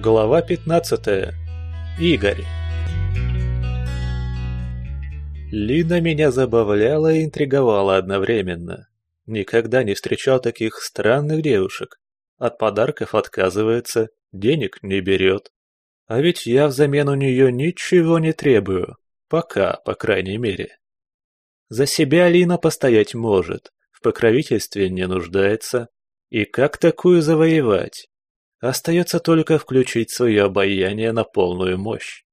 Глава 15. Игорь. Лина меня забавляла и интриговала одновременно. Никогда не встречал таких странных девушек. От подарков отказывается, денег не берет. А ведь я взамен у нее ничего не требую. Пока, по крайней мере. За себя Лина постоять может, в покровительстве не нуждается. И как такую завоевать? Остается только включить свое обаяние на полную мощь.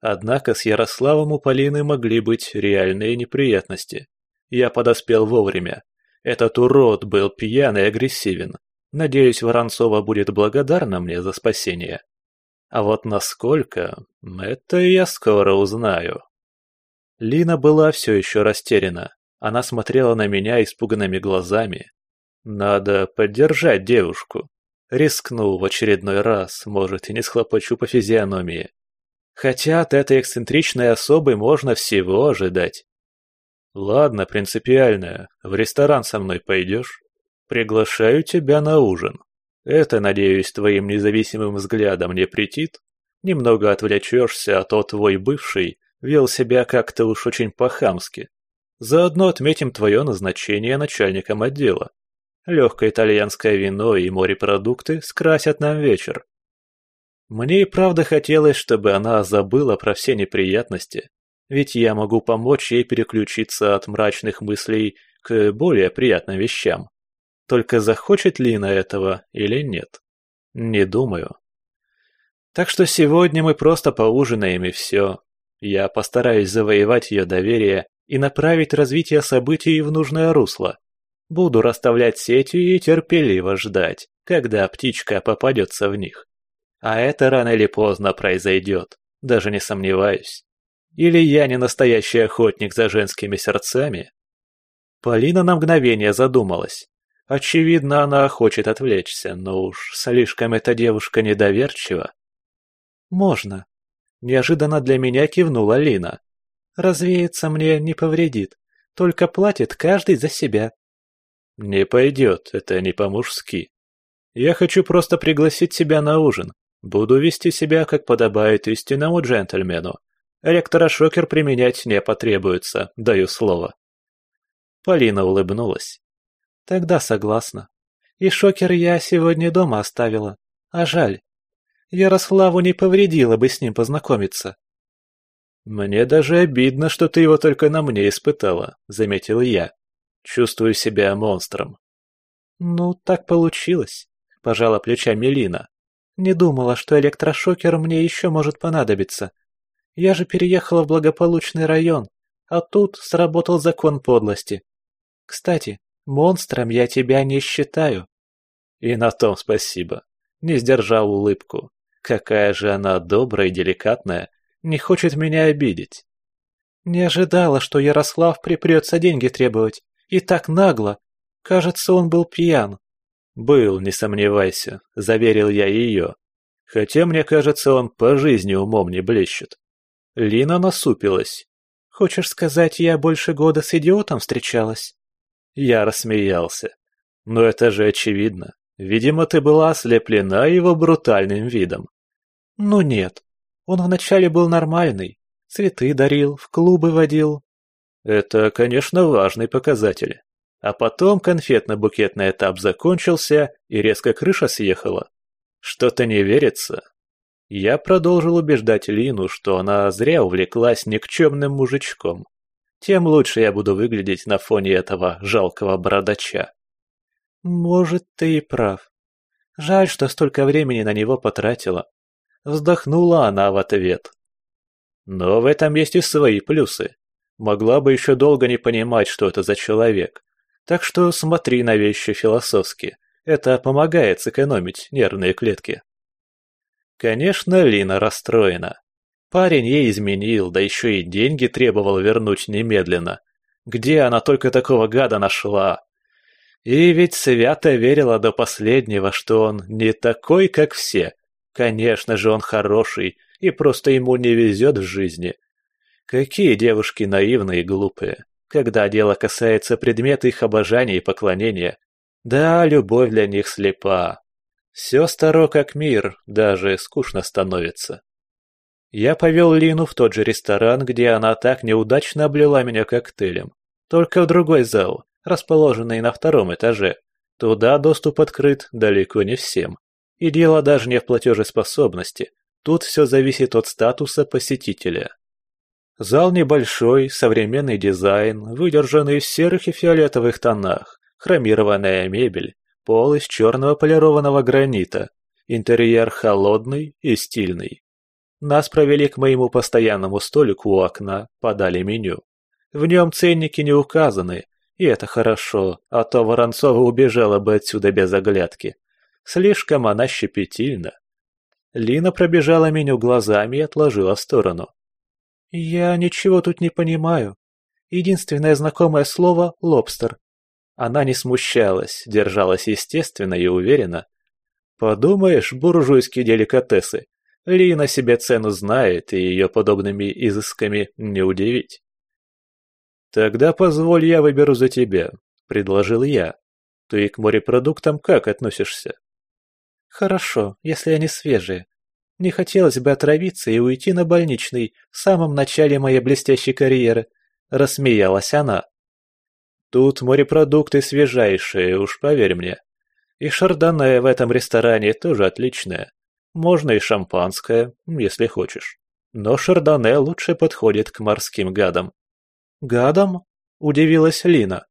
Однако с Ярославом у Полины могли быть реальные неприятности. Я подоспел вовремя. Этот урод был пьян и агрессивен. Надеюсь, Воронцова будет благодарна мне за спасение. А вот насколько, это я скоро узнаю. Лина была все еще растеряна. Она смотрела на меня испуганными глазами. Надо поддержать девушку. Рискну в очередной раз, может, и не схлопочу по физиономии. Хотя от этой эксцентричной особы можно всего ожидать. Ладно, принципиальная, в ресторан со мной пойдешь? Приглашаю тебя на ужин. Это, надеюсь, твоим независимым взглядом не претит? Немного отвлечешься, а то твой бывший вел себя как-то уж очень по-хамски. Заодно отметим твое назначение начальником отдела. Легкое итальянское вино и морепродукты скрасят нам вечер. Мне и правда хотелось, чтобы она забыла про все неприятности, ведь я могу помочь ей переключиться от мрачных мыслей к более приятным вещам. Только захочет ли она этого или нет? Не думаю. Так что сегодня мы просто поужинаем и все. Я постараюсь завоевать ее доверие и направить развитие событий в нужное русло. Буду расставлять сети и терпеливо ждать, когда птичка попадется в них. А это рано или поздно произойдет, даже не сомневаюсь. Или я не настоящий охотник за женскими сердцами? Полина на мгновение задумалась. Очевидно, она хочет отвлечься, но уж слишком эта девушка недоверчива. «Можно». Неожиданно для меня кивнула Лина. «Развеяться мне не повредит, только платит каждый за себя». «Не пойдет, это не по-мужски. Я хочу просто пригласить себя на ужин. Буду вести себя, как подобает истинному джентльмену. Ректора Шокер применять не потребуется, даю слово». Полина улыбнулась. «Тогда согласна. И Шокер я сегодня дома оставила. А жаль. Ярославу не повредило бы с ним познакомиться». «Мне даже обидно, что ты его только на мне испытала», — заметил я. Чувствую себя монстром. Ну, так получилось, пожала плечами Лина. Не думала, что электрошокер мне еще может понадобиться. Я же переехала в благополучный район, а тут сработал закон подлости. Кстати, монстром я тебя не считаю. И на том спасибо. Не сдержал улыбку. Какая же она добрая и деликатная, не хочет меня обидеть. Не ожидала, что Ярослав припрется деньги требовать. И так нагло. Кажется, он был пьян. «Был, не сомневайся», — заверил я ее. Хотя, мне кажется, он по жизни умом не блещет. Лина насупилась. «Хочешь сказать, я больше года с идиотом встречалась?» Я рассмеялся. «Но это же очевидно. Видимо, ты была ослеплена его брутальным видом». «Ну нет. Он вначале был нормальный. Цветы дарил, в клубы водил, это, конечно, важный показатель. А потом конфетно-букетный этап закончился, и резко крыша съехала. Что-то не верится. Я продолжил убеждать Лину, что она зря увлеклась никчемным мужичком. Тем лучше я буду выглядеть на фоне этого жалкого бородача. Может, ты и прав. Жаль, что столько времени на него потратила. Вздохнула она в ответ. Но в этом есть и свои плюсы. Могла бы еще долго не понимать, что это за человек. Так что смотри на вещи философски. Это помогает сэкономить нервные клетки. Конечно, Лина расстроена. Парень ей изменил, да еще и деньги требовал вернуть немедленно. Где она только такого гада нашла? И ведь свято верила до последнего, что он не такой, как все. Конечно же, он хороший, и просто ему не везет в жизни. Какие девушки наивные и глупые, когда дело касается предмета их обожания и поклонения. Да, любовь для них слепа. Все старо как мир, даже скучно становится. Я повел Лину в тот же ресторан, где она так неудачно облила меня коктейлем. Только в другой зал, расположенный на втором этаже. Туда доступ открыт далеко не всем. И дело даже не в платежеспособности. Тут все зависит от статуса посетителя. Зал небольшой, современный дизайн, выдержанный в серых и фиолетовых тонах, хромированная мебель, пол из черного полированного гранита, интерьер холодный и стильный. Нас провели к моему постоянному столику у окна, подали меню. В нем ценники не указаны, и это хорошо, а то Воронцова убежала бы отсюда без оглядки. Слишком она щепетильна. Лина пробежала меню глазами и отложила в сторону. «Я ничего тут не понимаю. Единственное знакомое слово — лобстер». Она не смущалась, держалась естественно и уверенно. «Подумаешь, буржуйские деликатесы. Лина себе цену знает, и ее подобными изысками не удивить». «Тогда позволь я выберу за тебя», — предложил я. «Ты к морепродуктам как относишься?» «Хорошо, если они свежие. Не хотелось бы отравиться и уйти на больничный в самом начале моей блестящей карьеры», — рассмеялась она. «Тут морепродукты свежайшие, уж поверь мне. И шардоне в этом ресторане тоже отличное. Можно и шампанское, если хочешь. Но шардоне лучше подходит к морским гадам». «Гадам?» — удивилась Лина.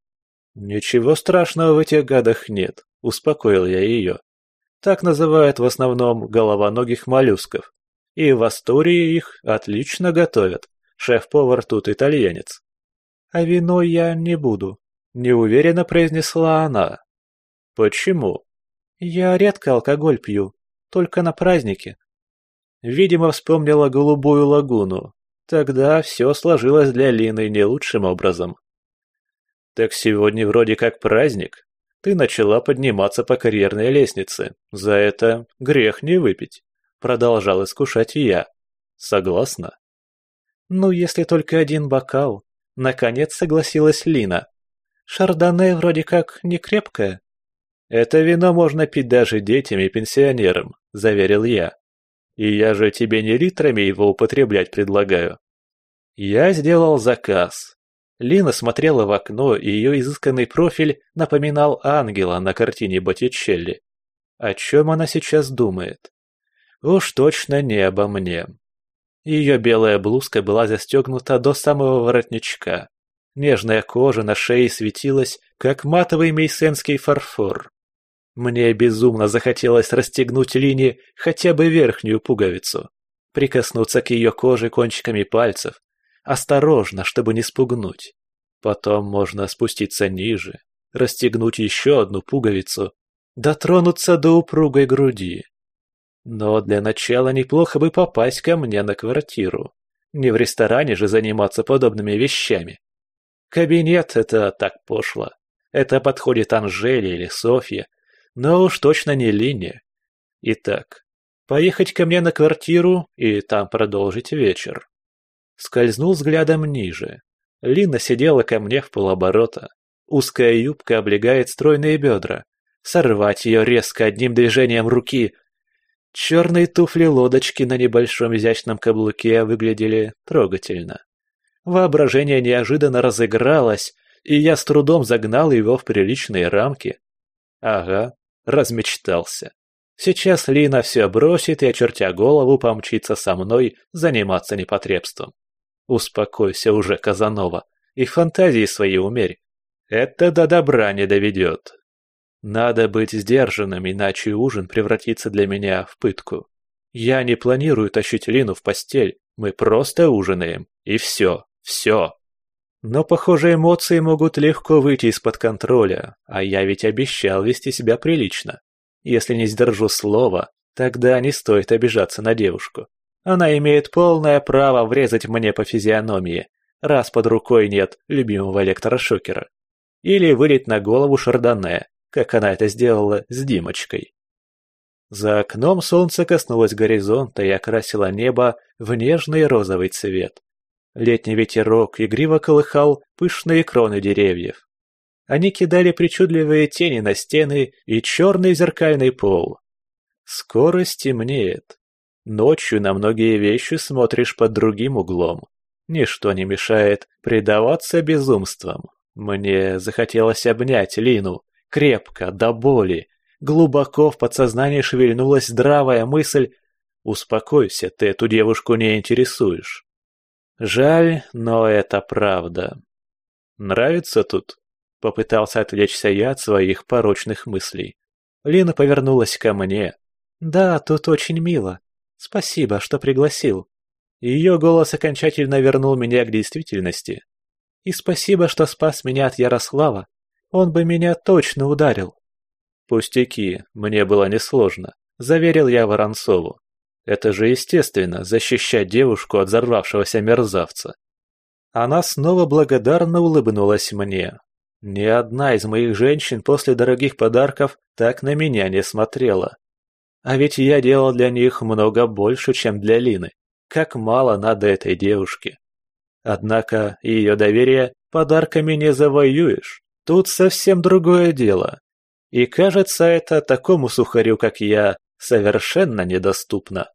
«Ничего страшного в этих гадах нет», — успокоил я ее. Так называют в основном головоногих моллюсков. И в Астурии их отлично готовят. Шеф-повар тут итальянец. «А вино я не буду», — неуверенно произнесла она. «Почему?» «Я редко алкоголь пью, только на праздники». Видимо, вспомнила голубую лагуну. Тогда все сложилось для Лины не лучшим образом. «Так сегодня вроде как праздник», ты начала подниматься по карьерной лестнице. За это грех не выпить. Продолжал искушать я. Согласна? Ну, если только один бокал. Наконец согласилась Лина. Шардоне вроде как не крепкое. Это вино можно пить даже детям и пенсионерам, заверил я. И я же тебе не литрами его употреблять предлагаю. Я сделал заказ, Лина смотрела в окно, и ее изысканный профиль напоминал ангела на картине Боттичелли. О чем она сейчас думает? Уж точно не обо мне. Ее белая блузка была застегнута до самого воротничка. Нежная кожа на шее светилась, как матовый мейсенский фарфор. Мне безумно захотелось расстегнуть Лине хотя бы верхнюю пуговицу, прикоснуться к ее коже кончиками пальцев, Осторожно, чтобы не спугнуть. Потом можно спуститься ниже, расстегнуть еще одну пуговицу, дотронуться до упругой груди. Но для начала неплохо бы попасть ко мне на квартиру. Не в ресторане же заниматься подобными вещами. Кабинет — это так пошло. Это подходит Анжеле или Софье, но уж точно не Лине. Итак, поехать ко мне на квартиру и там продолжить вечер. Скользнул взглядом ниже. Лина сидела ко мне в полоборота. Узкая юбка облегает стройные бедра. Сорвать ее резко одним движением руки. Черные туфли-лодочки на небольшом изящном каблуке выглядели трогательно. Воображение неожиданно разыгралось, и я с трудом загнал его в приличные рамки. Ага, размечтался. Сейчас Лина все бросит и, очертя голову, помчится со мной заниматься непотребством. Успокойся уже, Казанова, и фантазии свои умерь. Это до добра не доведет. Надо быть сдержанным, иначе ужин превратится для меня в пытку. Я не планирую тащить Лину в постель, мы просто ужинаем, и все, все. Но, похоже, эмоции могут легко выйти из-под контроля, а я ведь обещал вести себя прилично. Если не сдержу слова, тогда не стоит обижаться на девушку. Она имеет полное право врезать мне по физиономии, раз под рукой нет любимого электрошокера. Или вылить на голову шардоне, как она это сделала с Димочкой. За окном солнце коснулось горизонта и окрасило небо в нежный розовый цвет. Летний ветерок игриво колыхал пышные кроны деревьев. Они кидали причудливые тени на стены и черный зеркальный пол. Скоро стемнеет. Ночью на многие вещи смотришь под другим углом. Ничто не мешает предаваться безумствам. Мне захотелось обнять Лину, крепко, до боли. Глубоко в подсознании шевельнулась здравая мысль «Успокойся, ты эту девушку не интересуешь». Жаль, но это правда. Нравится тут? Попытался отвлечься я от своих порочных мыслей. Лина повернулась ко мне. «Да, тут очень мило. Спасибо, что пригласил». Ее голос окончательно вернул меня к действительности. «И спасибо, что спас меня от Ярослава. Он бы меня точно ударил». «Пустяки, мне было несложно», — заверил я Воронцову. «Это же естественно, защищать девушку от взорвавшегося мерзавца». Она снова благодарно улыбнулась мне. Ни одна из моих женщин после дорогих подарков так на меня не смотрела. А ведь я делал для них много больше, чем для Лины. Как мало надо этой девушке. Однако ее доверие подарками не завоюешь. Тут совсем другое дело. И кажется, это такому сухарю, как я, совершенно недоступно.